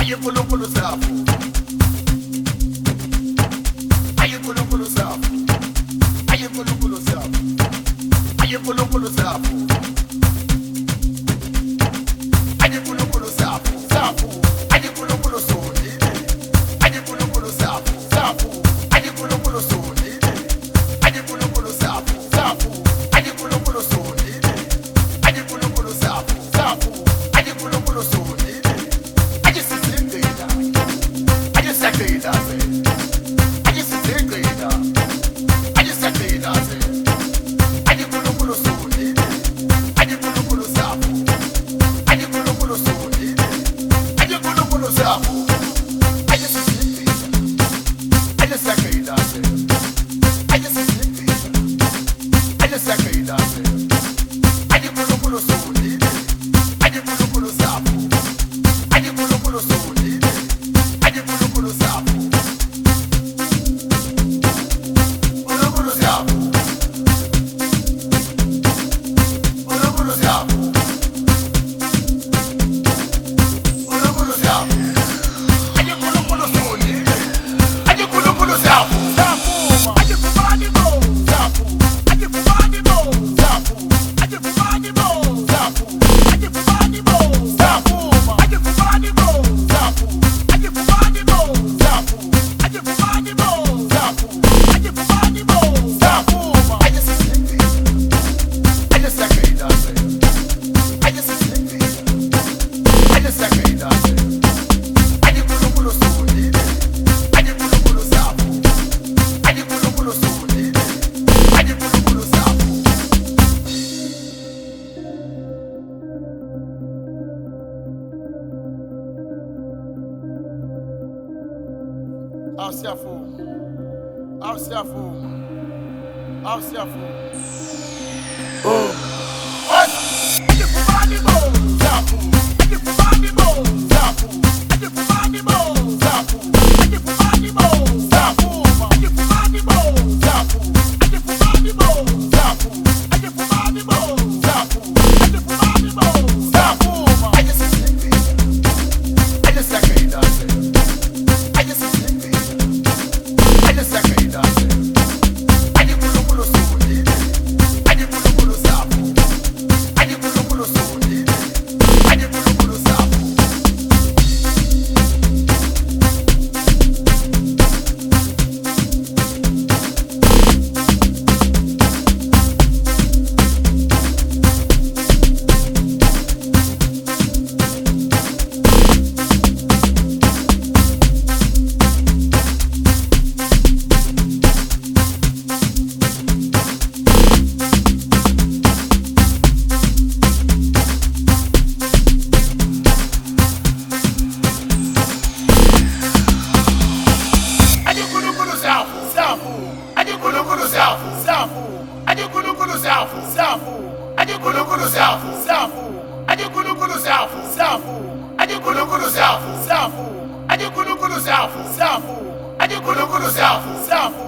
Ayekolo kolo sapo. Ayekolo kolo sapo. Asiafo. Asiafo. Asiafo. Oh. kulukulu safu safu aji kulukulu safu safu aji kulukulu safu safu aji kulukulu safu safu aji kulukulu safu safu